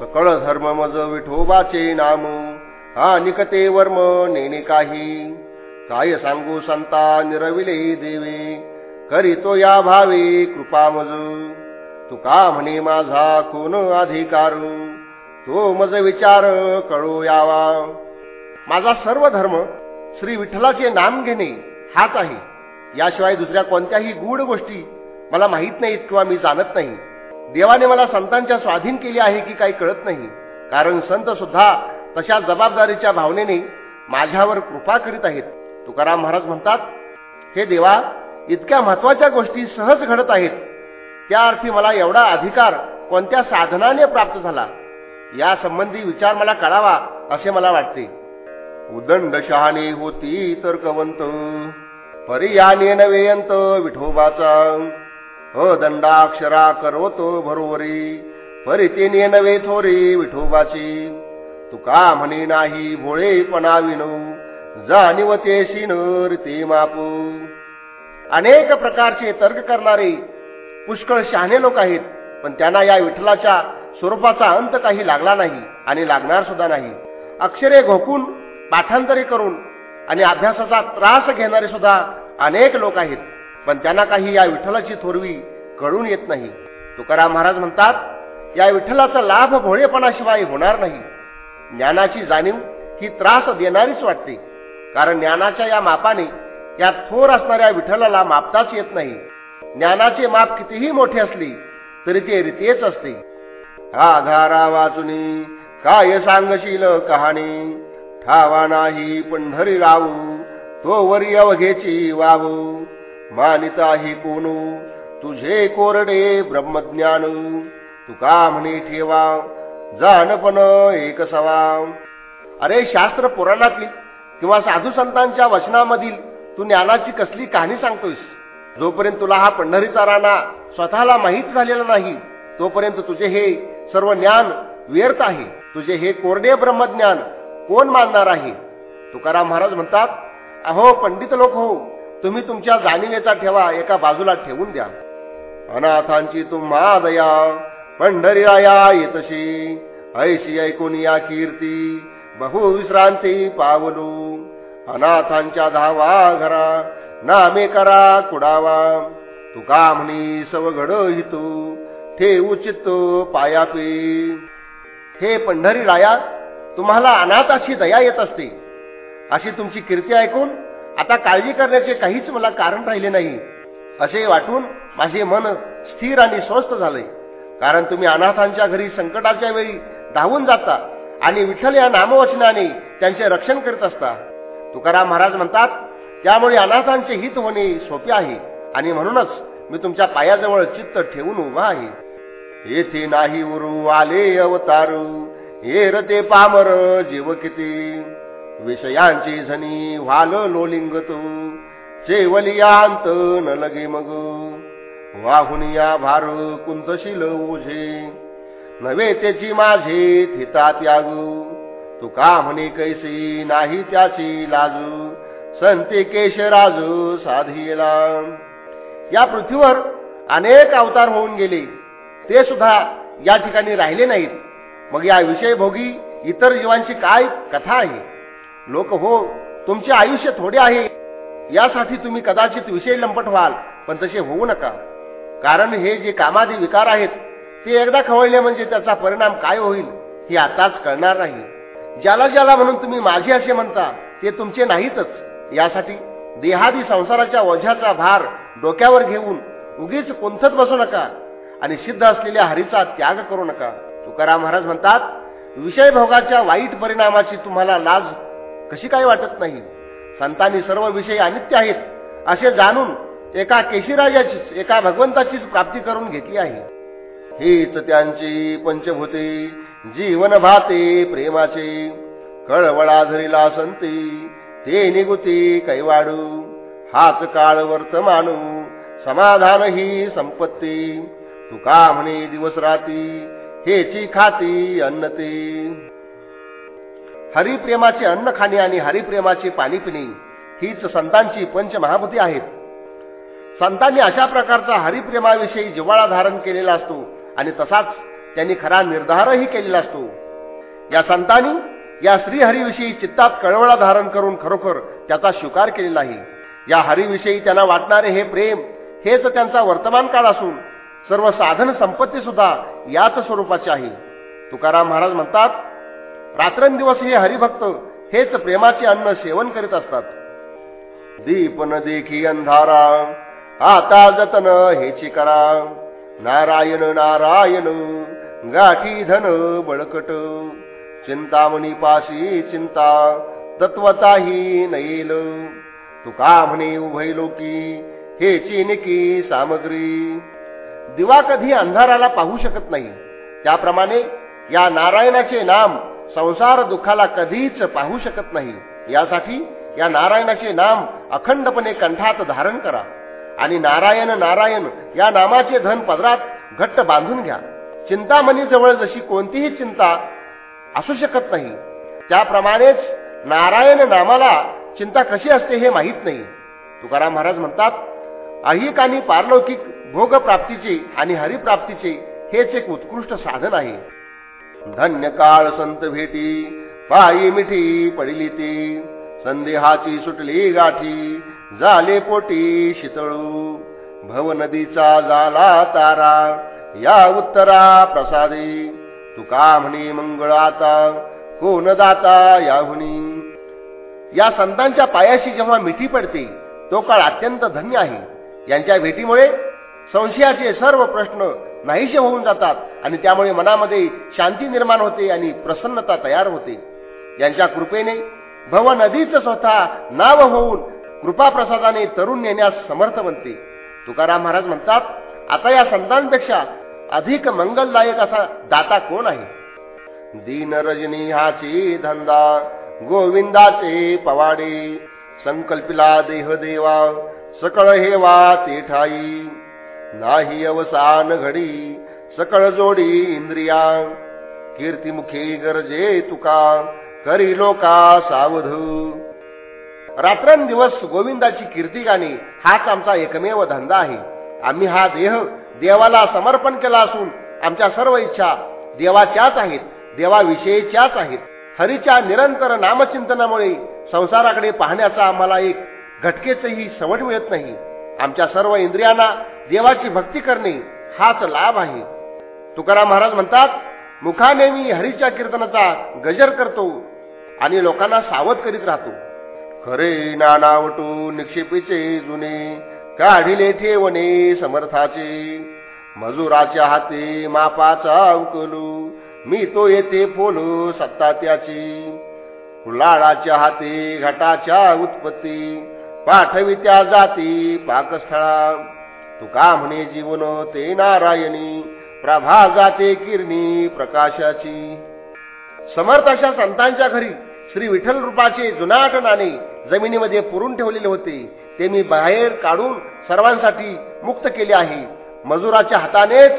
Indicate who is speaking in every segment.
Speaker 1: सकळ धर्म मज विठोबाचे नाम. हा निकते वर्म नेणे काही. काय सांगू संता निरविले देवे. करीतो या भावे कृपा मज. तुका म्हणे माझा कोण अधिकार? तो मज विचार कळू यावा. माझा सर्व धर्म श्री विठ्ठलाचे नाम घेणे हाच आहे. याशिवाय दुसऱ्या कोणत्याही गूढ गोष्टी मला माहीत नाहीत किंवा मी जाणत नाही. देवाने मला संतांच्या स्वाधीन केली आहे की काही कळत नाही. कारण संत सुद्धा तशा जबाबदारीच्या भावनेने माझ्यावर कृपा करीत आहेत. तुकाराम महाराज म्हणतात हे देवा इतक्या महत्त्वाच्या गोष्टी सहज घडत आहेत. त्या अर्थी मला एवढा अधिकार कोणत्या साधनाने प्राप्त झाला? या संबंधी विचार मला कळावा असे मला वाटते. उदंड शहाणे होती तर्कवंत. पर्याने नवेयंत विठोबाचा. हो अदंडाक्षरा करवतो भरोवरी. परितेने नवे थोरी विठोबाची. तुका म्हणे नाही भोळेपणा विनो जाणीवते शिनर ते मापू. अनेक प्रकारचे तर्क करणारे पुष्कळ शहाणे लोक आहेत पण त्यांना या विठ्ठलाच्या स्वरूपाचा अंत काही लागला नाही आणि लागणार सुद्धा नाही. अक्षरे घोकून पाठांतरी करून आणि अभ्यासाचा त्रास घेणारे सुद्धा अनेक लोक आहेत. पण त्यांना काही या विठ्ठलाची थोरवी कळून येत नाही. तुकाराम महाराज म्हणतात या विठ्ठलाचा लाभ भोळेपणाशिवाय होणार नाही. ज्ञानाची जाणीव ही त्रास देणारीच वाटते. कारण ज्ञानाच्या या मापाने या थोर असणाऱ्या विठ्ठलाला मापताच येत नाही. ज्ञानाचे माप कितीही मोठे असले तरी ते रीतीच असते. आधारा वाचुनी काय सांगशील कहाणी? ठावा नाही पंढरी राहू तो वरी अवघेची वावू मानिता मानिताही कोणू तुझे कोरडे ब्रह्मज्ञान. तुका म्हणे ठेवा जाणपण एक सवा. अरे शास्त्र पुराणातील किंवा साधू संतांच्या वचनामधील तू ज्ञानाची कसली कहाणी सांगतोयस? जोपर्यंत तुला हा पंढरीचा राणा स्वतःला माहीत झालेला नाही तोपर्यंत तुझे हे सर्व ज्ञान व्यर्थ आहे. तुझे हे कोरडे ब्रह्मज्ञान कोण मानणार आहे? तुकाराम महाराज म्हणतात अहो पंडित लोक हो तुम्ही तुमच्या जाणीवेचा ठेवा एका बाजूला ठेवून द्या. अनाथांची तुम्हा दया पंढरीराया येतशी. ऐशी ऐकून या कीर्ती बहुविश्रांती पावलू. अनाथांच्या धावा घरा नामे करा कुडावा. तुका म्हणी सवघड हितू? ठेवू चित्त पायापी हे पंढरी राया तुम्हाला अनाथाची दया येत असते. अशी तुमची कीर्ती ऐकून आता काळजी करण्याचे काहीच मला कारण राहिले नाही. असे वाटून माझे मन स्थिर आणि स्वस्थ झाले. कारण तुम्ही अनाथांच्या घरी संकटाच्या वेळी धावून जाता आणि विठ्ठल या नामवचनाने त्यांचे रक्षण करीत असता. तुकाराम महाराज म्हणतात त्यामुळे अनाथांचे हित होणे सोपे आहे आणि म्हणूनच मी तुमच्या पायाजवळ चित्त ठेवून उभा आहे. येथे नाही उरू आले अवतारू हे रते पामर जीव किती? विषयांची झनी व्हाल लोलिंग तू चेवलियांत न लगे मग. वाहुन या भार कुंतशील ओझे नवे त्याची माझे थिता त्यागू. का म्हणे कैसी नाही त्याची लाजू संते केशराजू साधीला. या पृथ्वीवर अनेक अवतार होऊन गेले ते सुद्धा या ठिकाणी राहिले नाहीत. मग या विषयभोगी इतर जीवांची काय कथा आहे? लोक हो तुमचे आयुष्य थोडे आहे. यासाठी तुम्ही कदाचित विषय लंपट व्हाल पण तसे होऊ नका. कारण हे जे कामादी विकार आहेत ते एकदा खवळले म्हणजे त्याचा परिणाम काय होईल हे आताच कळणार नाही. ज्याला ज्याला म्हणून तुम्ही माझे असे म्हणता ते तुमचे नाहीतच. यासाठी देहादी संसाराच्या ओझ्याचा भार डोक्यावर घेऊन उगीच कुंथत बसू नका आणि सिद्ध असलेल्या हरीचा त्याग करू नका. तुकाराम महाराज म्हणतात विषय भोगाच्या वाईट परिणामाची तुम्हाला लाज कशी काय वाटत नाही? संतांनी सर्व विषय अनित्य आहेत असे जाणून एका केशीराजाचीच एका भगवंताचीच प्राप्ती करून घेतली आहे. हीच त्यांची पंचभूते जीवन भाते प्रेमाचे. कळवळा धरीला संती ते निगुती कैवाडू. हाच काळ वर्तमानू समाधान ही संपत्ती तुका म्हणे दिवस राती हेची खाती अन्नते? हरिप्रेमाचे अन्न खाणे आणि हरिप्रेमाचे पाणी पिणे हीच संतांची पंचमहाभूती आहेत. संतांनी अशा प्रकारचा हरिप्रेमाविषयी जिव्हाळा धारण केलेला असतो आणि तसाच त्यांनी खरा निर्धारही केलेला असतो. या संतांनी या श्रीहरीविषयी चित्तात कळवळा धारण करून खरोखर त्याचा स्वीकार केलेला आहे. या हरीविषयी त्यांना वाटणारे हे प्रेम हेच त्यांचा वर्तमान काळ असून सर्व साधन संपत्ती सुद्धा याच स्वरूपाचे आहे. तुकाराम महाराज म्हणतात रात्रंदिवस हे हरिभक्त हेच प्रेमाचे अन्न सेवन करीत असतात. दीपन देखी अंधारा आता जतन हेची करा. नारायण नारायण गाठी धन बळकट. चिंतामणी पाशी चिंता तत्वताही नयेल. तुका म्हणे उभय लोकी हे चिनिकी सामग्री. दिवा कधी अंधाराला पाहू शकत नाही. त्याप्रमाणे या नारायणाचे नाम संसार दुःखाला कधीच पाहू शकत नाही. यासाठी या नारायणाचे नाम अखंडपणे कंठात धारण करा. आणि नारायण नारायण या नामाचे धन पदरात घट्ट बांधून घ्या. चिंतामणीजवळ जशी कोणतीही चिंता असू शकत नाही. त्याप्रमाणेच नारायण नामाला चिंता कशी असते हे माहीत नाही. तुकाराम महाराज म्हणतात अहिक आणि पारलौकिक भोगप्राप्तीचे आणि हरिप्राप्तीचे हेच एक उत्कृष्ट साधन आहे. धन्य काळ संत भेटी पायी मिठी पडली ती संदेहाची सुटली गाठी झाले पोटी शितळू. भव नदीचा झाला तारा या उत्तरा प्रसादी. तुका म्हणे मंगळ आता कोण दाता याहुनी? या संतांच्या पायाशी जेव्हा मिठी पडते तो काळ अत्यंत धन्य आहे. यांच्या भेटीमुळे संशयाचे सर्व प्रश्न नाहीसे होऊन जातात. आणि त्यामुळे मनामध्ये शांती निर्माण होते आणि प्रसन्नता तयार होते. यांच्या कृपेने भव नदीच स्वतः नाव होऊन कृपाप्रसादाने तरुण नेण्यास समर्थ बनते. तुकाराम महाराज म्हणतात आता या संतांपेक्षा अधिक मंगलदायक असा दाता कोण आहे? दीन रजनी हाची धंदा गोविंदाचे पवाडे संकल्पिला देह देवा सकळ हेवा ते ठाई. नाही अवसान घडी सकळ जोडी इंद्रिया. कीर्तिमुखी गरजे तुका करी लोका सावध. रात्रंदिवस गोविंदाची कीर्ती गाणी हाच आमचा एकमेव धंदा आहे. आम्ही हा देह देवाला समर्पण केला असून आमच्या सर्व इच्छा देवाच्याच आहेत देवाविषयीच्याच आहेत. हरीच्या निरंतर नामचिंतनामुळे संसाराकडे पाहण्याचा आम्हाला एक घटकेचही सवड मिळत नाही. आमच्या सर्व इंद्रियांना देवाची भक्ती करणे हाच लाभ आहे. तुकाराम महाराज म्हणतात मुखाने मी हरीच्या कीर्तनाचा गजर करतो आणि लोकांना सावध करीत राहतो. खरे नानावटू निक्षेपीचे जुने काढिले ठेवणे समर्थाचे. मजुराच्या हाती मापाचा उकलू मी तो येते फोलू सत्ता त्याची. कुलाळाच्या हाती घटाच्या उत्पत्ती पाठवित्या जाती पाकस्थळा. तुका म्हणे जीवन ते नारायणी प्रभा जाते किरणी प्रकाशाची. समर्थ अशा संतांच्या घरी श्री विठ्ठल रूपाचे जुनाट नाणे जमिनीमध्ये पुरून ठेवलेले होते. ते मी बाहेर काढून सर्वांसाठी मुक्त केले आहे. मजुराच्या हातानेच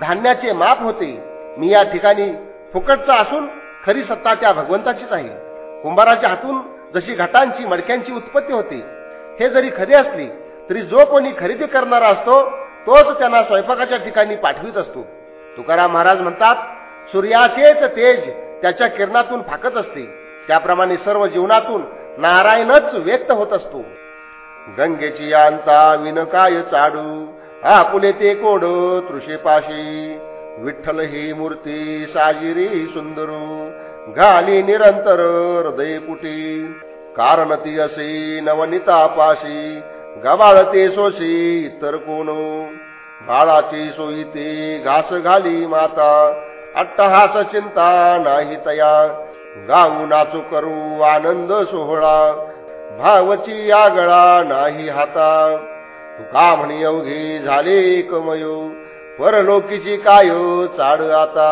Speaker 1: धान्याचे माप होते. मी या ठिकाणी फुकटचा असून खरी सत्ता त्या भगवंताचीच आहे. कुंभाराच्या हातून जशी घटांची मडक्यांची उत्पत्ती होते. हे जरी खरे असले तरी जो कोणी खरेदी करणारा असतो तोच त्यांना स्वयंपाकाच्या ठिकाणी पाठवित असतो. तुकाराम महाराज म्हणतात सूर्याचेच तेज त्याच्या किरणातून फाकत असते. त्याप्रमाणे सर्व जीवनातून नारायणच व्यक्त होत असतो. गंगेची अंता विनकाय चाडू? आपुले ते कोड तृषेपाशी विठ्ठल ही मूर्ती साजिरी सुंदरू. घाली निरंतर हृदयपुटी. कारण ती असे नवनितापाशी गबाळते सोशी इतर कोण? बाळाची सोयी ते घास घाली माता अट्टहास चिंता नाही तया. गाऊ नाचू करू आनंद सोहळा भावची आगळा नाही हाता. तुका म्हणी अवघे झाले कमयो परलोकीची काय चाड आता.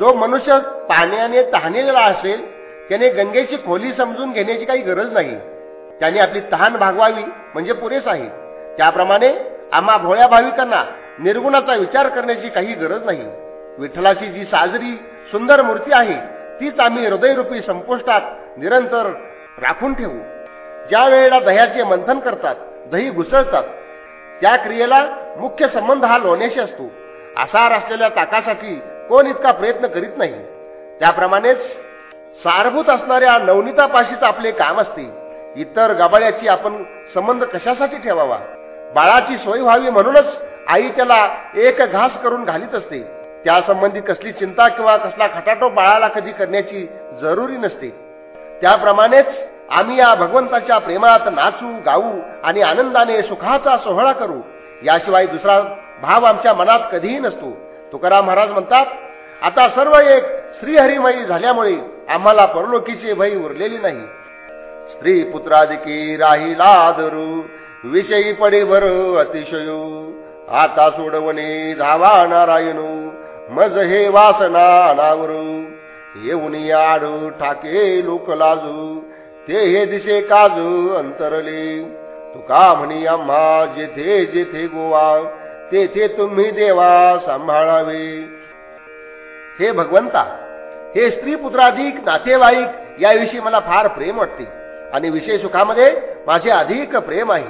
Speaker 1: जो मनुष्य पाण्याने तहानेला असेल त्याने गंगेची खोली समजून घेण्याची काही गरज नाही. त्याने आपली तहान भागवावी म्हणजे पुरेस आहे. त्याप्रमाणे आम्हा भोळ्या भाविकांना निर्गुणाचा विचार करण्याची काही गरज नाही. विठ्ठलाची जी साजरी सुंदर मूर्ती आहे तीच आम्ही हृदयरूपी संपुष्टात निरंतर राखून ठेवू. ज्या वेळेला दह्याचे मंथन करतात दही घुसळतात त्या क्रियेला मुख्य संबंध हा लोण्याशी असतो. आसार असलेल्या ताकासाठी कोण इतका प्रयत्न करीत नाही. त्याप्रमाणेच सारभूत असणाऱ्या नवनीतापाशीच आपले काम असते. इतर गबाळ्याची आपण संबंध कशासाठी ठेवावा? बाळाची सोय व्हावी म्हणूनच आई त्याला एक घास करून घालीत असते. त्यासंबंधी कसली चिंता किंवा कसला खटाटो बाळाला कधी करण्याची जरुरी नसते. त्याप्रमाणेच आम्ही या भगवंताच्या प्रेमात नाचू गाऊ आणि आनंदाने सुखाचा सोहळा करू. याशिवाय दुसरा भाव आमच्या मनात कधीही नसतो. तुकाराम महाराज म्हणतात आता सर्व एक श्रीहरिमयी झाल्यामुळे आम्हाला परलोकीचे भय उरलेली नाही. स्त्री पुत्रादिकी राहिला धरू विषयी पडे भर अतिशयो. आता सोडवणे धावा नारायणू. मज हे वासना अनावरू. येऊन आडू ठाके लोक लाजू. ते हे दिसे काजू अंतरले. तुका म्हणी आम्हा जेथे जेथे गोवा तेथे तुम्ही देवा सांभाळावे. हे भगवंता हे स्त्री पुत्राधिक नातेवाईक याविषयी मला फार प्रेम वाटते. आणि विषय सुखामध्ये माझे अधिक प्रेम आहे.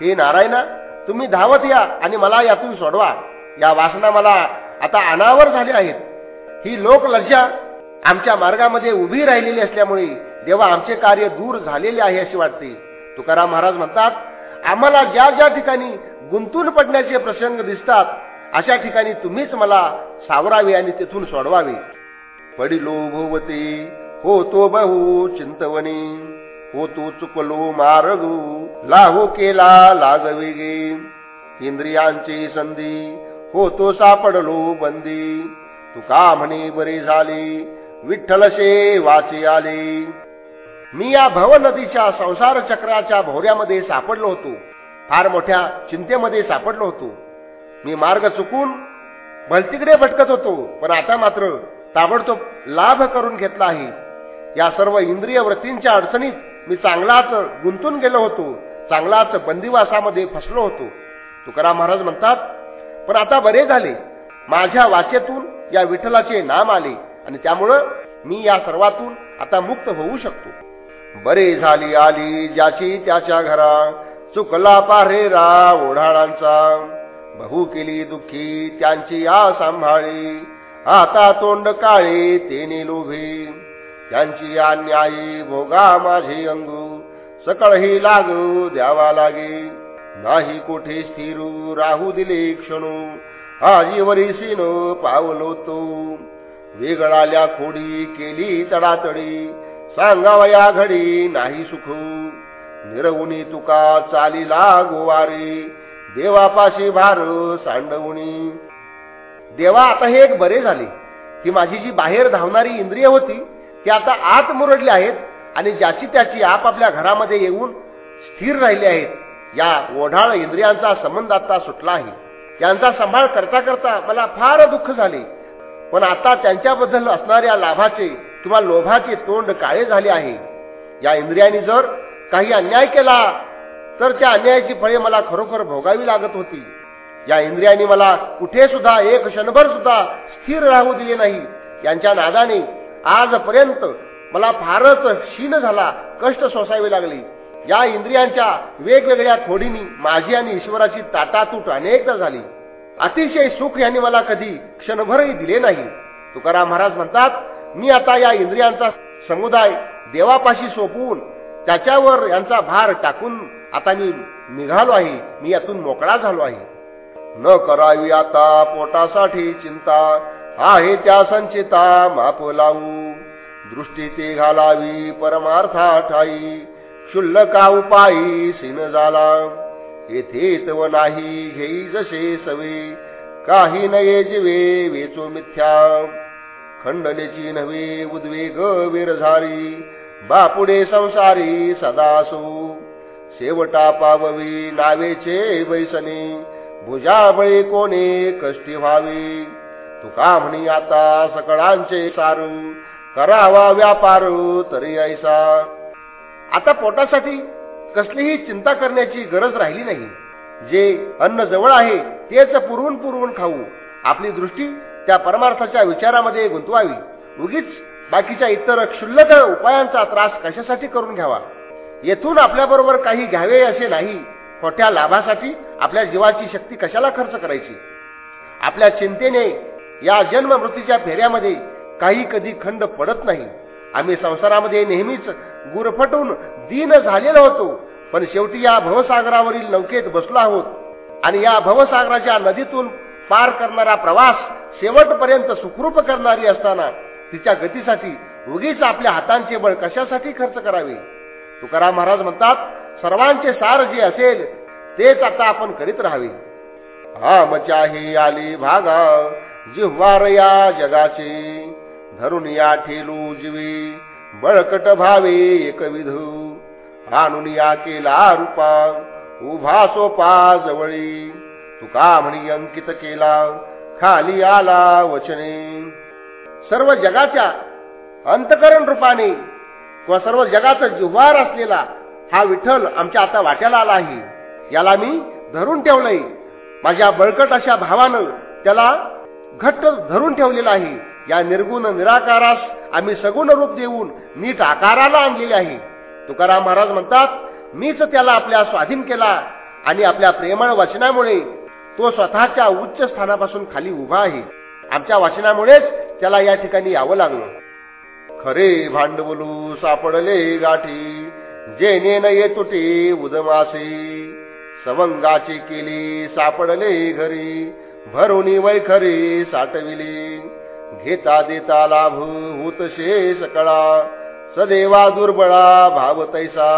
Speaker 1: हे नारायणा तुम्ही धावत या आणि मला यातून सोडवा. या वासना मला आता अनावर झाले आहेत. ही लोक लज्जा आमच्या मार्गामध्ये उभी राहिलेली असल्यामुळे देवा आमचे कार्य दूर झालेले आहे असे वाटते. तुकाराम महाराज म्हणतात आम्हाला ज्या ज्या ठिकाणी गुंतून पडण्याचे प्रसंग दिसतात अशा ठिकाणी तुम्हीच मला सावरावे आणि तिथून सोडवावे. पडिलो भोवते हो तो बहु चिंतवणी हो तो चुकलो मारगू. लाहू केला लागवेगे इंद्रियांची संधी. हो तो सापडलो बंदी. तुका म्हणे बरी झाली. विठ्ठलशे वाचे आले. मी या भव नदीच्या संसार चक्राच्या भोवऱ्यामध्ये सापडलो होतो. फार मोठ्या चिंतेमध्ये सापडलो होतो. मी मार्ग चुकून भलतिकडे भटकत होतो. पण आता मात्र ताबडतोब लाभ करून घेतला आहे. या सर्व इंद्रिय वृत्तींच्या अडचणीत मी चांगलाच गुंतून गेलो होतो. चांगलाच बंदिवासामध्ये फसलो होतो. तुकाराम महाराज म्हणतात पण आता बरे झाले. माझ्या वाचेतून या विठ्ठलाचे नाम आले आणि त्यामुळं मी या सर्वातून आता मुक्त होऊ शकतो. बरे झाली आली ज्याची त्याच्या घरा. चुकला पारेरा ओढाळांचा. बहु केली दुःखी त्यांची आ सांभाळी. आता तोंड काळे तेने लोभे. त्यांची अन्यायी भोगा माझे अंगू. सकळही लागू द्यावा लागे. नाही कोठे स्थिरू राहू दिले क्षणू. आजीवरी सिनो पावलो तो. वेगळाल्या खोडी केली तडातडी. सांगावया घडी नाही सुख. निरवुनी तुका चालीला गोवारी. देवापाशी भार सांडवणी देवा आता हे एक बरे झाले. की माझी जी बाहेर धावणारी इंद्रिय होती ती आता आत मुरडली आहेत आणि ज्याची त्याची आपापल्या घरामध्ये येऊन स्थिर राहिली आहेत. या ओढाळ इंद्रियांचा संबंध आता सुटला आहे त्यांचा सांभाळ करता करता मला फार दुःख झाले. पण आता त्यांच्याबद्दल असणाऱ्या लाभाचे किंवा लोभाचे तोंड काळे झाले आहे. या इंद्रियांनी जर काही अन्याय केला तर त्या अन्यायाची फळे मला खरोखर भोगावी लागत होती. या इंद्रियांनी मला कुठे सुद्धा एक क्षणभर सुद्धा स्थिर राहू दिले नाही. यांच्या नादाने आजपर्यंत मला फारच क्षीण झाला कष्ट सोसावे लागले. या इंद्रियांच्या वेगवेगळ्या खोडीनी माझी आणि ईश्वराची ताटातूट अनेकदा झाली. अतिशय सुख यांनी मला कधी क्षणभरही दिले नाही. तुकाराम महाराज म्हणतात मी आता या इंद्रियांचा समुदाय देवापाशी सोपवून त्याच्यावर यांचा भार टाकून आता मी निघालो आहे. मी यातून मोकळा झालो आहे. न करावी आता पोटासाठी चिंता आहे त्या संचिता माप लावू. दृष्टी ते घालावी परमार्था ठाई. क्षुल्लका उपायी सिन झाला येथे तव नाही घेई जसे सवे. काही नये जिवे वेचो मिथ्या. खंडनेची नव्हे उद्वेग विरझारी. बापुडे संसारी सदासू शेवटा पाववी नावेचे बैसने भुजाबळी कोणे कष्टी व्हावी. तुका म्हणी आता सकळांचे सारू. करावा व्यापार तरी ऐसा. आता पोटासाठी कसलीही चिंता करण्याची गरज राहिली नाही. जे अन्न जवळ आहे तेच पुरवून पुरवून खाऊ. आपली दृष्टी त्या परमार्थाच्या विचारामध्ये गुंतवावी. उगीच बाकीच्या इतर क्षुल्लक उपायांचा त्रास कशासाठी करून घ्यावा? येथून आपल्याबरोबर काही घ्यावे असे नाही खोट्या लाभासाठी आपल्या जीवाची शक्ती कशाला खर्च करायची? आपल्या चिंतेने या जन्म मृत्यूच्या फेऱ्यामध्ये काही कधी खंड पडत नाही. आम्ही संसारामध्ये नेहमीच गुरफटून दीन झालेलो होतो पण शेवटी या भवसागरावरील नौकेत बसलो आहोत. आणि या भवसागराच्या नदीतून पार करणारा प्रवास शेवटपर्यंत सुखरूप करणारी असताना तिच्या गतीसाठी उगीच आपल्या हातांचे बळ कशासाठी खर्च करावे? तुकाराम महाराज म्हणतात सर्वांचे सार जे असेल तेच आता आपण करीत राहावे. हा मचाही आली भागा. जिव्हार या जगाचे धरून या ठेलू जीवी बळकट भावे एकविधू. आणून या केला रूपा उभा सोपा जवळी. तुका म्हणी अंकित केला खाली आला वचने. सर्व जगाच्या अंतकरण रूपाने किंवा सर्व जगाचा जिव्हार असलेला हा विठ्ठल आमच्या आता वाट्याला आला आहे. याला मी धरून ठेवलंय. माझ्या बळकट अशा भावानं त्याला घट्ट धरून ठेवलेला आहे. या निर्गुण निराकारास आम्ही सगुण रूप देऊन नीट आकाराला आणलेले आहे. तुकाराम महाराज म्हणतात मीच त्याला आपल्या स्वाधीन केला आणि आपल्या प्रेमळ वचनामुळे तो स्वतःच्या उच्च स्थानापासून खाली उभा आहे. आमच्या वाचनामुळेच त्याला या ठिकाणी यावं लागलं. खरे भांडवलू सापडले गाठी जेने न तुटे उदमासे सवंगाची केली सापडले घरी भरुनी वैखरी साठविली. घेता देता लाभ होतशे सकळा सदेवा दुर्बळा भाव तैसा.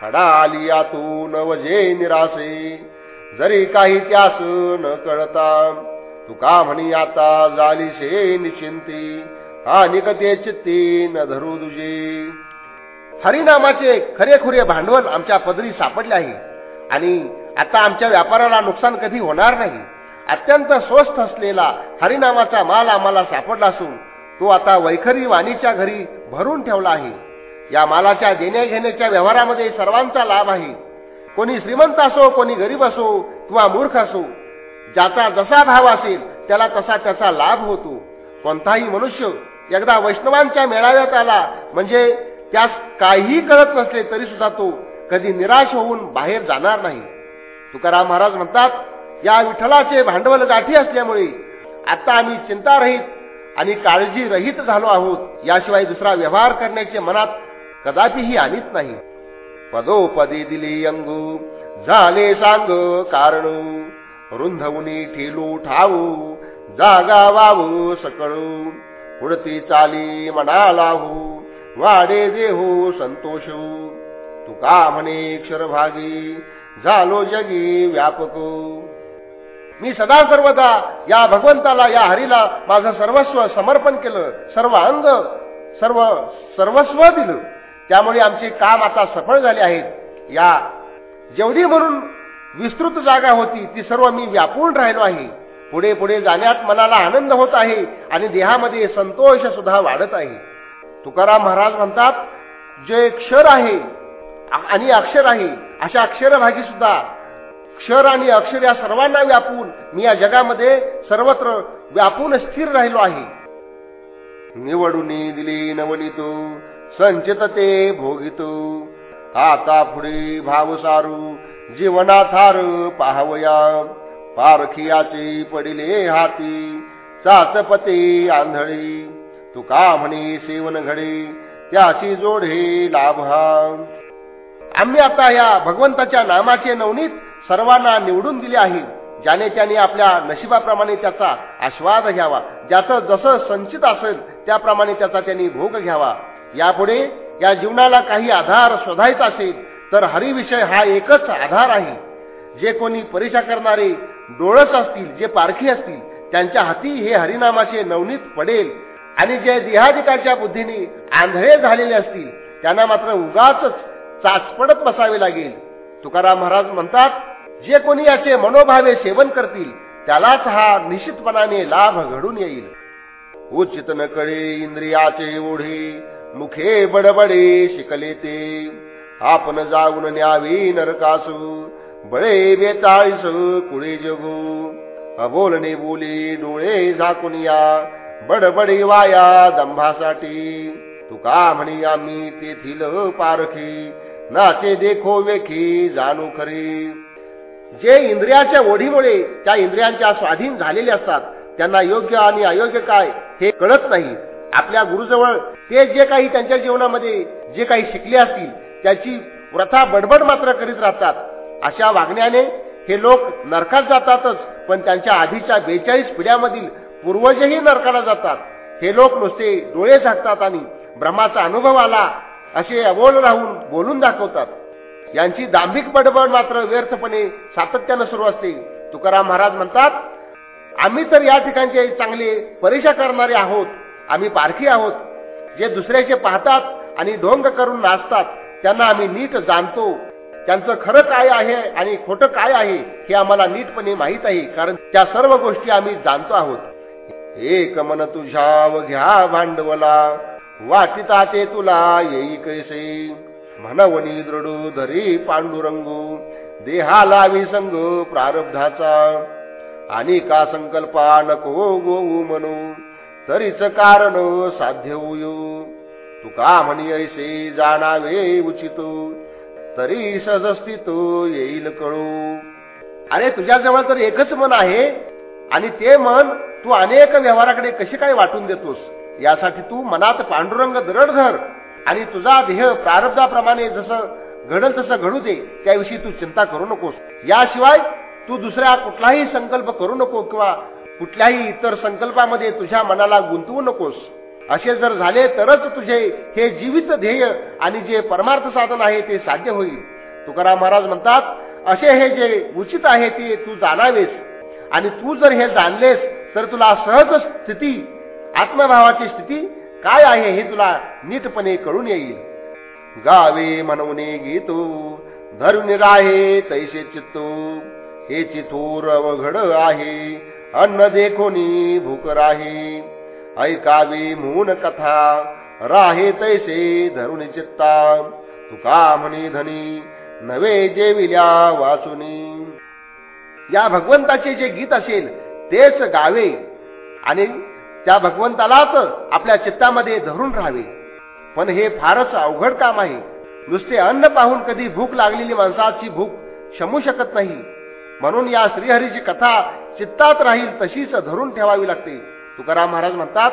Speaker 1: फडा आली तू नवजे निरासे जरी काही त्यास न कळता तुका म्हणी आता जालीशे निश्चिंती. हा निकते चित्ती न धरू तुझे हरिनामाचे खरेखुरे भांडवल आमच्या पदरी सापडले आहे. आणि आता आमच्या व्यापाराला नुकसान कधी होणार नाही. अत्यंत स्वस्त असलेला हरिनामाचा माल आम्हाला सापडला असून तो आता वैखरी वाणीच्या घरी भरून ठेवला आहे. या मालाच्या देण्याघेण्याच्या व्यवहारामध्ये सर्वांचा लाभ आहे. कोणी श्रीमंत असो कोणी गरीब असो किंवा मूर्ख असो ज्याचा जसा भाव असेल त्याला तसा त्याचा लाभ होतो. कोणताही मनुष्य एकदा वैष्णवांच्या मेळाव्यात आला म्हणजे त्यास काहीही कळत नसले तरी सुद्धा तो कधी निराश होऊन बाहेर जाणार नाही. तुकाराम महाराज म्हणतात या विठ्ठलाचे भांडवल गाठी असल्यामुळे आता आम्ही चिंतारहित आणि काळजी रहित झालो आहोत. याशिवाय दुसरा व्यवहार करण्याचे मनात कदापिही आणीत नाही. पदोपदी दिली अंगू. झाले सांग कारण. रुंधवुनी ठेलू ठाऊ. जागा वावू सकळू. उडती चाली मनालाहू. वाडे देहू संतोष. तुका म्हणे क्षरभागी. झालो जगी व्यापक. मी सदा सर्वदा या भगवंताला या हरीला माझं सर्वस्व समर्पण केलं सर्व अंग सर्व सर्वस्व दिलं. त्यामुळे आमचे काम आता सफळ झाले आहेत. या जेवढी म्हणून विस्तृत जागा होती ती सर्व मी व्यापून राहिलो आहे. पुढे पुढे जाण्यात मनाला आनंद होत आहे आणि देहामध्ये संतोष सुद्धा वाढत आहे. तुकाराम महाराज म्हणतात जे क्षर आहे आणि अक्षर आहे अशा अक्षरभागी सुद्धा क्षर आणि अक्षर या सर्वांना व्यापून मी या जगामध्ये सर्वत्र व्यापून स्थिर राहिलो आहे. निवडून दिली नवनीतो संचित ते भोगितो. आता पुढे भाव सारू पाहवया. पारखियाचे पडिले हाती चाचपते आंधळी. तुका म्हणे सेवन घडे त्याची जोडे लाभ. आम्ही आता या भगवंताच्या नामाचे नवनीत सर्वांना निवडून दिले आहे. ज्याने त्याने आपल्या नशिबाप्रमाणे त्याचा आस्वाद घ्यावा. ज्याचं जसं संचित असेल त्याप्रमाणे त्याचा त्यांनी भोग घ्यावा. यापुढे या जीवनाला काही आधार शोधायचा असेल तर हरिविषय हा एकच आधार आहे. जे कोणी परीक्षा करणारे डोळस असतील जे पारखी असतील त्यांच्या हाती हे हरिनामाचे नवनीत पडेल. आणि जे देहाधिकारच्या बुद्धीने आंधळे झालेले असतील त्यांना मात्र उगाच चाचपडत बसावे लागेल. तुकाराम महाराज म्हणतात जे कोणी याचे मनोभावे सेवन करतील त्यालाच हा निश्चितपणाने लाभ घडून येईल. उचित न कळे इंद्रियाचे ओढे मुखे बडबडे शिकले ते. आपण जाऊन न्यावी नरकासू बळे बेताळीस कुळे जगू. अबोलने बोली डोळे झाकून या बडबडी वाया दंभासाठी. तुका म्हणी आम्ही तेथील पारखी नाचे देखो वेखी जाणू खरी. जे इंद्रियाच्या ओढीमुळे त्या इंद्रियांच्या स्वाधीन झालेले असतात त्यांना योग्य आणि अयोग्य काय हे कळत नाही. आपल्या गुरुजवळ ते जे काही त्यांच्या जीवनामध्ये जे काही शिकले असतील त्याची प्रथा बडबड मात्र करीत राहतात. अशा वागण्याने हे लोक नरकात जातातच पण त्यांच्या आधीच्या बेचाळीस पिढ्यामधील पूर्वजही नरकाला जातात. हे लोक नुसते डोळे झाकतात आणि ब्रह्माचा अनुभव आला असे अबोल राहून बोलून दाखवतात. यांची दांभिक बडबड मात्र व्यर्थपणे सातत्यानं सुरू असते. तुकाराम महाराज म्हणतात आम्ही तर या ठिकाणचे चांगले परीक्षा करणारे आहोत. आम्ही पारखी आहोत. जे दुसऱ्याचे पाहतात आणि ढोंग करून नाचतात त्यांना आम्ही नीट जाणतो. त्यांचं खरं काय आहे आणि खोटं काय आहे हे आम्हाला नीटपणे माहीत आहे कारण त्या सर्व गोष्टी आम्ही जाणतो आहोत. एक मन तुझ्या घ्या भांडवला वाटिता ते तुला येई कैसे म्हणवणी दृढू धरी पांडुरंगू देहाला विसंग प्रारब्धाचा आणि का संकल्पा नको गोऊ म्हणू तरीच कारण साध्य होऊ तुका म्हणी ऐसे जाणावे उचित तरी सहजस्थित येईल कळू अरे तुझ्याजवळ तर एकच मन आहे आणि ते मन तू अनेक व्यवहाराकडे कसे काय वाटून देतोस यासाठी तू मनात पांडुरंग दरड धर आणि तुझा देह प्रारब्धाप्रमाणे जसं घडल तसं घडू दे त्याविषयी तू चिंता करू नकोस. याशिवाय तू दुसऱ्या कुठलाही संकल्प करू नको किंवा कुठल्याही इतर संकल्पामध्ये तुझ्या मनाला गुंतवू नकोस. असे जर झाले तरच तुझे हे जीवित ध्येय आणि जे परमार्थ साधन आहे ते साध्य होईल. तुकाराम महाराज म्हणतात असे हे जे उचित आहे ते तू जाणावेस. आणि तू जर हे जाणलेस तर तुला सहज स्थिती आत्मभावाची स्थिती काय आहे हे तुला नीटपणे कळून येईल. गावे म्हणवणे गीतो धरून राहे तैसे चित्तो. हे चिथोर अवघड आहे अन्न देखोनी भूक राही. ऐकावी मून कथा राहे तैसे धरून चित्ता. तुका म्हणी धनी नवे जेविल्या वासुनी. या भगवंताचे जे गीत असेल तेच गावे. आणि त्या भगवंतालाच आपल्या चित्तामध्ये धरून राहावे. पण हे फारच अवघड काम आहे. नुसते अन्न पाहून कधी भूक लागलेली माणसाची भूक शमू शकत नाही. म्हणून या श्रीहरीची कथा चित्तात राहील तशीच धरून ठेवावी लागते. तुकाराम महाराज म्हणतात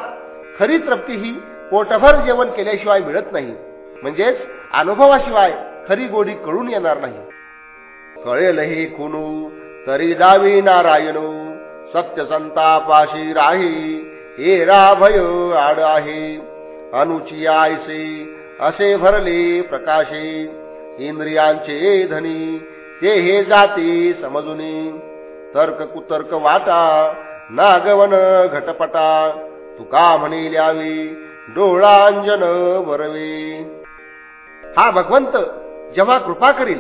Speaker 1: खरी तृप्ती ही पोटभर जेवण केल्याशिवाय मिळत नाही. म्हणजेच अनुभवाशिवाय खरी गोडी कळून येणार नाही. कळेल हे खुनू तरी जावी नारायणू सत्य संतापाशी राही. हे राभय आड आहे. अनुची आयसे असे भरले प्रकाशे. इंद्रियांचे धनी ते हे जाते समजुनी. तर्क कुतर्क वाटा नागवन घटपटा. तुका म्हणे ल्यावी डोळांजन वरवे. हा भगवंत जेव्हा कृपा करील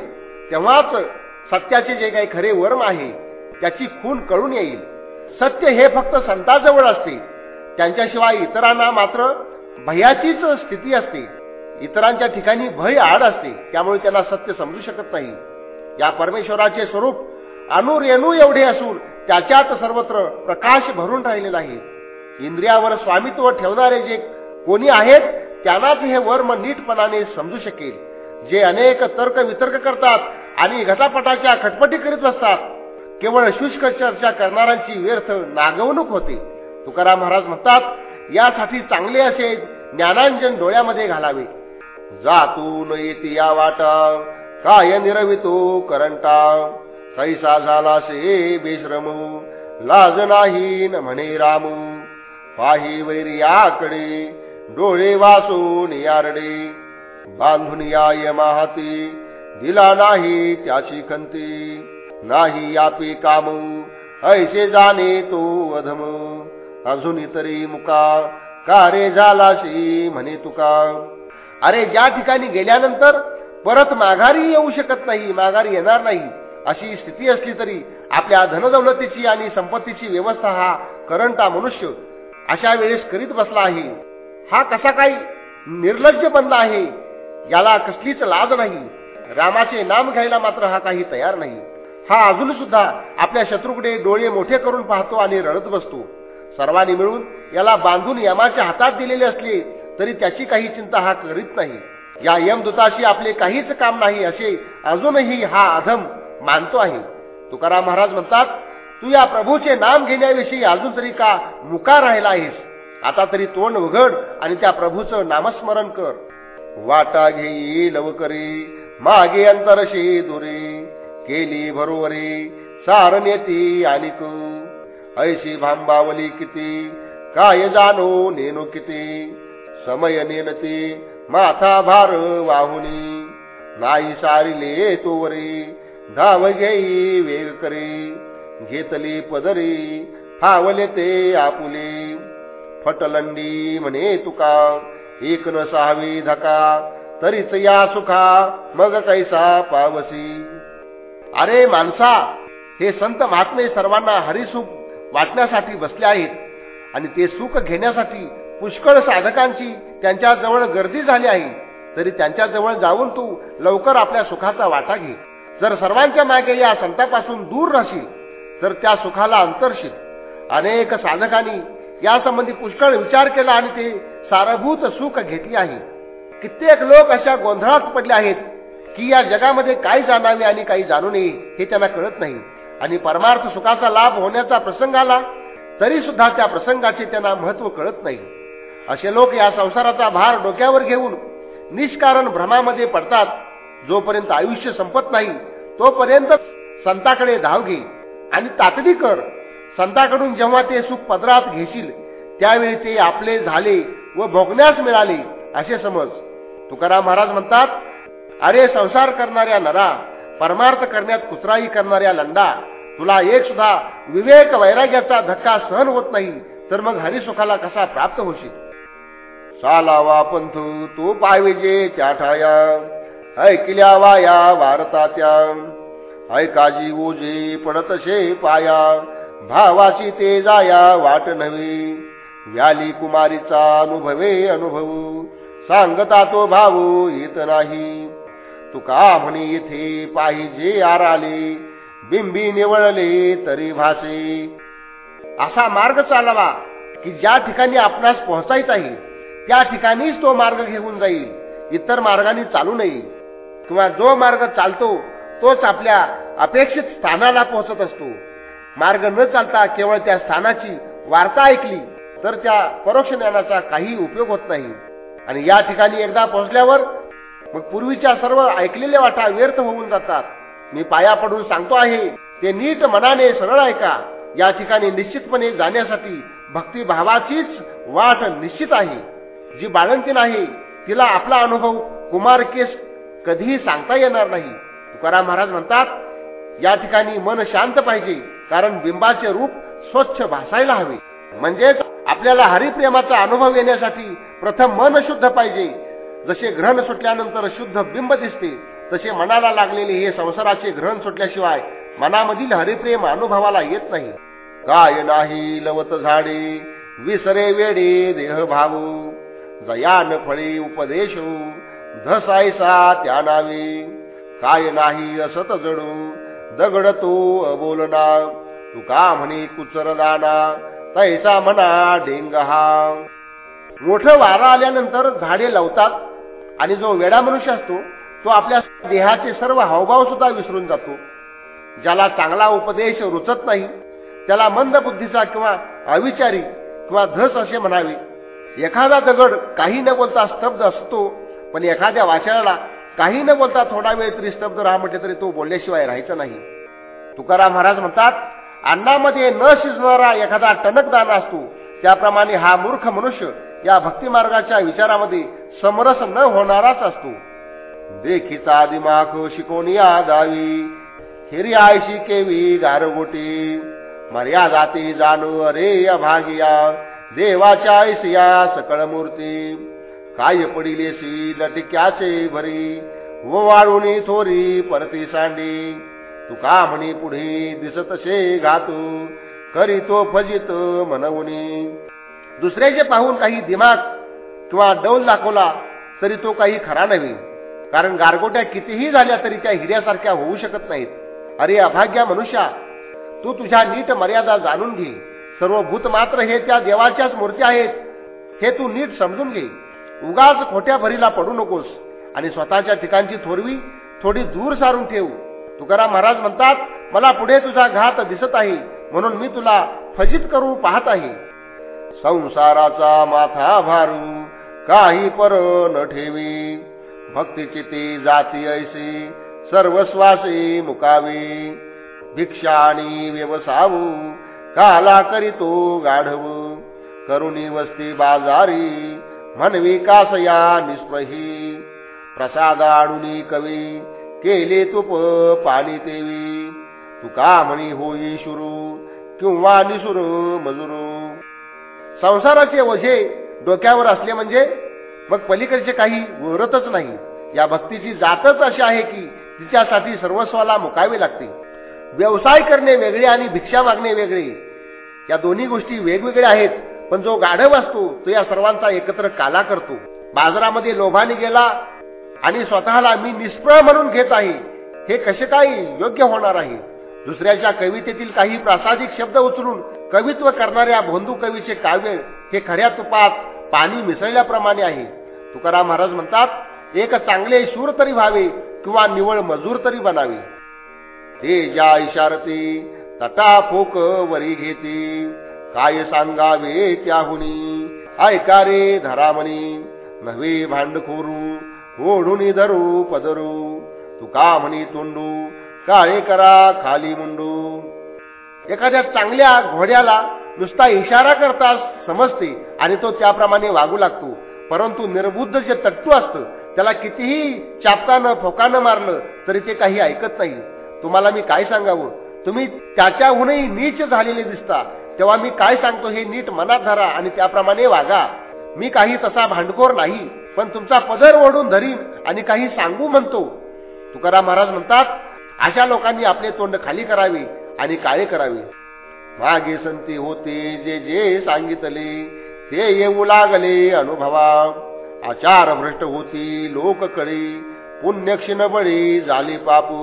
Speaker 1: तेव्हाच सत्याचे जे काही खरे वर्म आहे त्याची खून कळून येईल. सत्य हे फक्त संताजवळ असते. त्यांच्याशिवाय इतरांना मात्र भयाचीच स्थिती असते. इतरांच्या ठिकाणी भय आड असते त्यामुळे त्यांना सत्य समजू शकत नाही. या परमेश्वराचे स्वरूप अनुरेणू एवढे असून त्याच्यात सर्वत्र प्रकाश भरून राहिलेला आहे. इंद्रियावर स्वामित्व ठेवणारे जे कोणी आहेत त्यांनाच हे वर्म नीटपणाने समजू शकेल. जे अनेक तर्क वितर्क करतात आणि घटापटाच्या खटपटी करीत असतात केवळ शुष्क चर्चा करणाऱ्यांची व्यर्थ नागवणूक होते. तुकाराम महाराज म्हणतात यासाठी चांगले असे ज्ञानांजन डोळ्यामध्ये घालावे. जातून येते या वाटा काय निरवितो करंटा. कैसा झाला से बेश्रम लाज नाही न म्हणे राम. पाही वैर्याकडे डोळे वासून यारडे. बांधून या यमाहाती दिला नाही त्याची खंती. नाही यापी काम ऐसे जाणे तो अधम. अजून तरी मुका. कारे झालाशी म्हणे तुका. अरे ज्या ठिकाणी गेल्यानंतर परत माघारी येऊ शकत नाही माघारी येणार नाही अशी स्थिती असली तरी आपल्या धनदौलतीची आणि संपत्तीची व्यवस्था हा करंटा मनुष्य अशा वेळेस करीत बसला आहे. हा कसा काही निर्लज्ज बनला आहे याला कसलीच लाज नाही. रामाचे नाम घ्यायला मात्र हा काही तयार नाही. हा अजून सुद्धा आपल्या शत्रूकडे डोळे मोठे करून पाहतो आणि रडत बसतो. सर्वांनी मिळून याला बांधून यमाच्या हातात दिलेले असले तरी त्याची काही चिंता हा करीत नाही. या यमदूताशी आपले काहीच काम नाही असे अजूनही हा अधम मानतो आहे. तुकाराम महाराज म्हणतात तू या प्रभूचे नाम घेण्याविषयी अजून तरी का मुका राहिला आहेस? आता तरी तोंड उघड आणि त्या प्रभूचं नामस्मरण कर. वाटा घेई लवकरी मागे अंतरशी दुरी केली भरोवरी सारण येती आणिक. ऐशी भांबावली किती? काय जाणो नेनो किती? समय नेनती माथा भार वाहुनी. नाही सारिले तोवरी धाव घेई वेग करी. घेतली पदरी फावले ते आपुले. फटलंडी म्हणे तुका एक न सहावी धका तरीच या सुखा मग कैसा पावसी. अरे माणसा हे संत महात्मे सर्वांना हरिसुख वाटण्यासाठी बसले आहेत आणि ते सुख घेण्यासाठी पुष्कळ साधकांची त्यांच्याजवळ गर्दी झाली आहे तरी त्यांच्याजवळ जाऊन तू लवकर आपल्या सुखाचा वाटा घे. जर सर्वांच्या मागे या संतापासून दूर राहशील तर त्या सुखाला अंतरशील अनेक साधकांनी यासंबंधी पुष्कळ विचार केला आणि ते सारभूत सुख घेतली आहे. कित्येक लोक अशा गोंधळात पडले आहेत की या जगामध्ये काय जाणावे आणि काही जाणू नये हे त्यांना कळत नाही. आणि परमार्थ सुखाचा लाभ होण्याचा प्रसंग आला तरी सुद्धा त्या प्रसंगाचे त्यांना महत्त्व कळत नाही. असे लोक या संसाराचा भार डोक्यावर घेऊन निष्कारण भ्रमामध्ये पडतात. जोपर्यंत आयुष्य संपत नाही तोपर्यंत संताकडे धाव घे आणि तातडी कर. संताकडून जेव्हा ते सुख पदरात घेशील त्यावेळी ते आपले झाले व भोगण्यास मिळाले असे समज. तुकाराम महाराज म्हणतात अरे संसार करणाऱ्या नरा परमार्थ करण्यात कुचराई करणाऱ्या लंडा तुला एक सुद्धा विवेक वैराग्याचा धक्का सहन होत नाही तर मग हरिसुखाला कसा प्राप्त होशील? सालावा पंथ तो पायविजे त्या ठाया ऐकल्या वाया वारतात्या ऐकाजी ओजे पडतशे पाया भावाची ते जाया वाट नवी व्याली कुमारीचा अनुभवे अनुभव सांगता तो भाऊ येत नाही. तुका म्हणे येथे पाहिजे आराले. बिंबी निवळले तरी भासे. असा मार्ग चालवा की ज्या ठिकाणी आपणास पोहोचायचा आहे त्या ठिकाणीच तो मार्ग घेऊन जाईल. इतर मार्गाने चालू नये. किंवा जो मार्ग चालतो तोच आपल्या अपेक्षित स्थानाला पोहोचत असतो. मार्ग न चालता केवळ त्या स्थानाची वार्ता ऐकली तर त्या परोक्ष ज्ञानाचा काही उपयोग होत नाही. आणि या ठिकाणी एकदा पोहोचल्यावर मग पूर्वीच्या सर्व ऐकलेल्या वाटा व्यर्थ होऊन जातात. मी पाया पडून सांगतो आहे ते नीट मनाने सरळ ऐका. या ठिकाणी निश्चितपणे जाण्यासाठी भक्तिभावाचीच वाट निश्चित आहे. जी बाळंती आहे तिला आपला अनुभव कुमार केस कधीही सांगता येणार नाही. तुकाराम महाराज म्हणतात या ठिकाणी मन शांत पाहिजे कारण बिंबाचे रूप स्वच्छ भासायला हवे. म्हणजेच आपल्याला हरिप्रेमाचा अनुभव येण्यासाठी प्रथम मन शुद्ध पाहिजे जसे ग्रहण सुटल्यानंतर शुद्ध बिंब दिसते तसे मनाला लागलेले हे संसाराचे ग्रहण सुटल्याशिवाय मनामधील हरिप्रेम अनुभवाला येत नाही. काय नाही लवत झाडे विसरे वेडे देह भाऊ जयान फळे उपदेश धसायसा त्या नावे. काय नाही असत जडू दगड तो अबोलना तुका म्हणे कुचर दाना तैसा म्हणा डेंग हा मोठं वारा आल्यानंतर झाडे लावतात आणि जो वेडा मनुष्य असतो तो आपल्या देहाचे सर्व हावभाव सुद्धा विसरून जातो. ज्याला चांगला उपदेश रुचत नाही त्याला मंद बुद्धीचा किंवा अविचारी किंवा धस असे म्हणावे. एखादा दगड काही न बोलता स्तब्ध असतो पण एखाद्या वाचनाला काही न बोलता थोडा वेळ तरी स्तब्ध राहा म्हटले तरी तो बोलल्याशिवाय राहायचं नाही. तुकाराम महाराज म्हणतात अन्नामध्ये न शिजणारा एखादा टणकदाना असतो त्याप्रमाणे हा मूर्ख मनुष्य या भक्तिमार्गाच्या विचारामध्ये समरस न होणाराच असतो. देखीचा दिमाख शिकोनी आदावी हिरी आयशी केवी गारगोटी. मर्यादा ते जाणू अरे अभागिया देवाच्या ऐसिया सकळ मूर्ती. काय पडिलेसी लटक्याचे भरी व वाळूनी थोरी परती सांडी. तुका म्हणी पुढे दिसतसे घातू करी तो फजित म्हणवणी दुसऱ्याचे पाहून काही दिमाग किंवा डौल दाखवला तरी तो काही खरा नव्हे. कारण गारगोट्या कितीही झाल्या तरी त्या हिऱ्यासारख्या होऊ शकत नाहीत. अरे अभाग्या मनुष्या तू तुझ्या नीट मर्यादा जाणून घे. सर्व भूत मात्र हे त्या देवाच्याच मूर्ती आहेत. हे तू नीट समजून घे. उगाच खोट्या भरीला पडू नकोस आणि स्वतःच्या ठिकाणची थोरवी थोडी दूर सारून ठेव. तुकाराम महाराज म्हणतात मला पुढे तुझा घात दिसत आहे. म्हणून मी तुला फजित करू पाहत आहे. संसाराचा माथा भारू काही पर न ठेवी. भक्तीची ती जाती ऐसी सर्वस्वासी मुकावी. भिक्षा आणि व्यवसावू काला करीतो गाढव. करुणी वस्ती बाजारी म्हणवी कासया निस्प्रही प्रसादाडुनी कवी केले तुप पाणी देवी तुका म्हणी होई शुरू किंवा निसुरू मजुरू? संसाराचे वझे डोक्यावर असले म्हणजे मग पलीकडचे काही उरतच नाही. या भक्तीची जातच अशी आहे की तिच्यासाठी सर्वस्वाला मुकावे लागते. व्यवसाय करणे वेगळे आणि भिक्षा मागणे वेगळे. या दोन्ही गोष्टी वेगवेगळ्या आहेत पण जो गाढव असतो तो या सर्वांचा एकत्र काला करतो. बाजारामध्ये लोभाने गेला आणि स्वतःला मी निष्प्रळ म्हणून घेत आहे हे कसे काही योग्य होणार आहे? दुसऱ्याच्या कवितेतील काही प्रासादिक शब्द उचलून कवित्व करणाऱ्या भोंदू कवीचे काव्य हे खऱ्या तुपात पाणी मिसळल्याप्रमाणे आहे. तुकाराम महाराज म्हणतात एक चांगले शूर तरी व्हावे किंवा निवळ मजूर तरी बनावे. ते ज्या इशारती तटा फोक वरी घेते. काय सांगावे त्याहुनी? ऐका रे धरामणी नव्हे भांडखोरू ओढून धरू पदरू. तुका म्हणी तोंडू काळे करा खाली मुंडू. एखाद्या चांगल्या घोड्याला नुसता इशारा करता समजते. आणि तो त्याप्रमाणे वागू लागतो. परंतु निर्बुद्ध जे तट्टू असतं त्याला कितीही चापतानं फोकानं मारलं तरी ते काही ऐकत नाही. तुम्हाला मी काय सांगावं? तुम्ही त्याच्याहूनही नीच झालेले दिसता. तेव्हा मी काय सांगतो हे नीट मनात धरा आणि त्याप्रमाणे वागा. मी काही तसा भांडखोर नाही पण तुमचा पदर ओढून धरीन आणि काही सांगू म्हणतो. तुकाराम महाराज म्हणतात अशा लोकांनी आपले तोंड खाली करावे आणि काळे करावे. मागे संती होते जे जे सांगितले ते येऊ लागले अनुभवा. आचार भ्रष्ट होती लोक कळे पुण्यक्षिण बळी झाली पापू.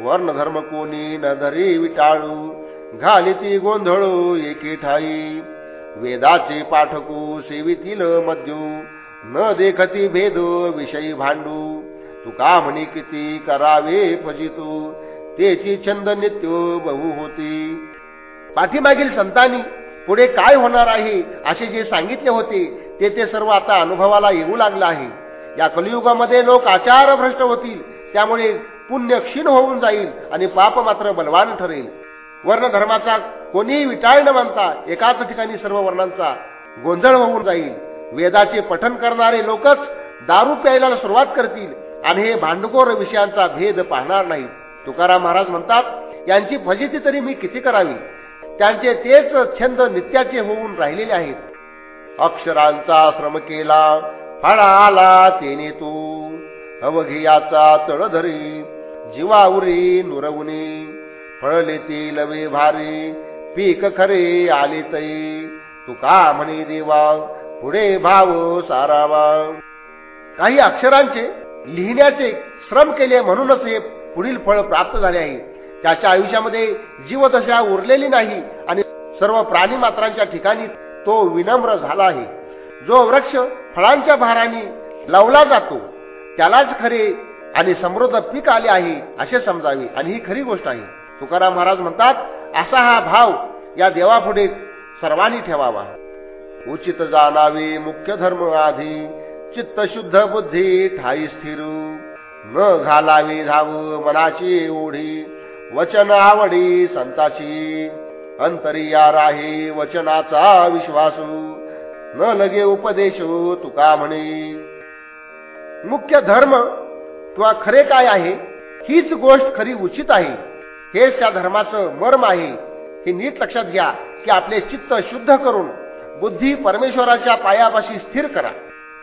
Speaker 1: वर्ण धर्म कोणी न धरी विटाळू घाली ती गोंधळू एके ठाई. वेदाचे पाठकू सेवितील मध्यू न देखती भेद विषयी भांडू. तुका म्हणे किती करावे फजितू तेची छंद नित्य बहु होती. पाठीमागील संतांनी पुढे काय होणार आहे असे जे सांगितले होते ते ते सर्व आता अनुभवाला येऊ लागलं आहे. या कलियुगामध्ये लोक आचार भ्रष्ट होतील त्यामुळे पुण्य क्षीण होऊन जाईल आणि पाप मात्र बलवान ठरेल. वर्ण धर्माचा कोणीही विटाळ न मानता एकाच ठिकाणी सर्व वर्णांचा गोंधळ होऊन जाईल. वेदाचे पठन करणारे लोकच दारू प्यायला सुरुवात करतील आणि हे भांडखोर विषयांचा भेद पाहणार नाही. तुकाराम महाराज म्हणतात यांची फजिती तरी मी किती करावी? त्यांचे तेच छंद नित्याचे होऊन राहिलेले आहेत. अक्षरांचा श्रम केला फळा आला तेने तू. अवघियाचा तळधरी जीवावरी नुरवणी फळले ते लवे भारी पीक खरे आले तै तुका म्हणे देवा पुढे भाव सारावा. काही अक्षरांचे लिहिण्याचे श्रम केले म्हणूनच हे पुढील फळ प्राप्त झाले आहे. त्याच्या आयुष्यामध्ये जीवदशा उरलेली नाही आणि सर्व प्राणी मात्रांच्या ठिकाणी तो विनम्र झाला आहे. जो वृक्ष फळांच्या भाराने लावला जातो त्यालाच खरे आणि समृद्ध पीक आले आहे असे समजावे. आणि ही खरी गोष्ट आहे. तुकाराम महाराज म्हणतात असा हा भाव या देवापुढे सर्वांनी ठेवावा. उचित जाणावे मुख्य धर्म आधी चित्त शुद्ध बुद्धी ठाई स्थिरू. न घालावी धाव मनाची ओढी वचन आवडी संताची. अंतरिया राही वचनाचा विश्वासू न लगे उपदेश तुका म्हणे. मुख्य धर्म किंवा खरे काय आहे? हीच गोष्ट खरी उचित आहे. हेच त्या धर्माचं मर्म आहे. हे नीट लक्षात घ्या की आपले चित्त शुद्ध करून बुद्धी परमेश्वराच्या पायापाशी स्थिर करा.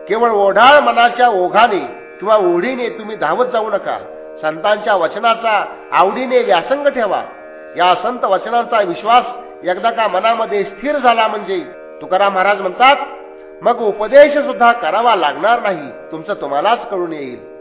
Speaker 1: केवळ ओढाळ मनाच्या ओघाने किंवा ओढीने तुम्ही धावत जाऊ नका. संतांच्या वचनाचा आवडीने व्यासंग ठेवा. या संत वचनांचा विश्वास एकदा का मनामध्ये स्थिर झाला म्हणजे तुकाराम महाराज म्हणतात मग उपदेश सुद्धा करावा लागणार नाही. तुमचं तुम्हालाच कळून येईल.